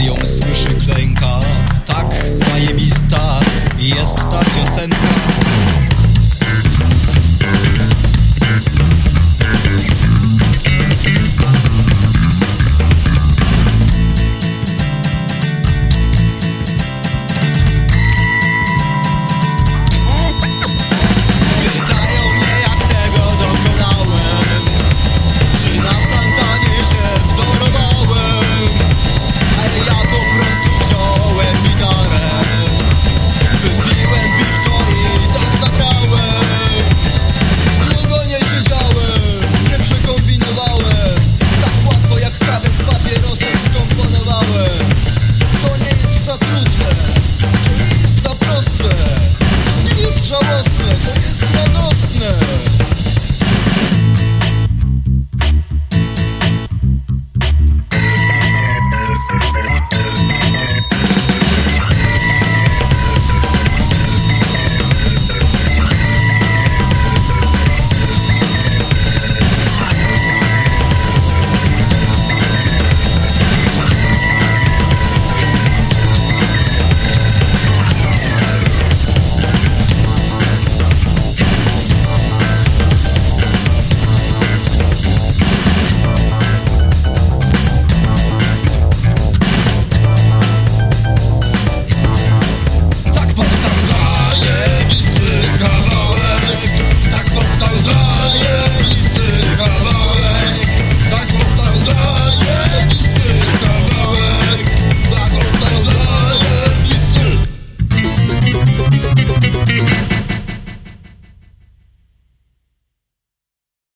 даем свыше кренка так заебисто ест та песенка жабыз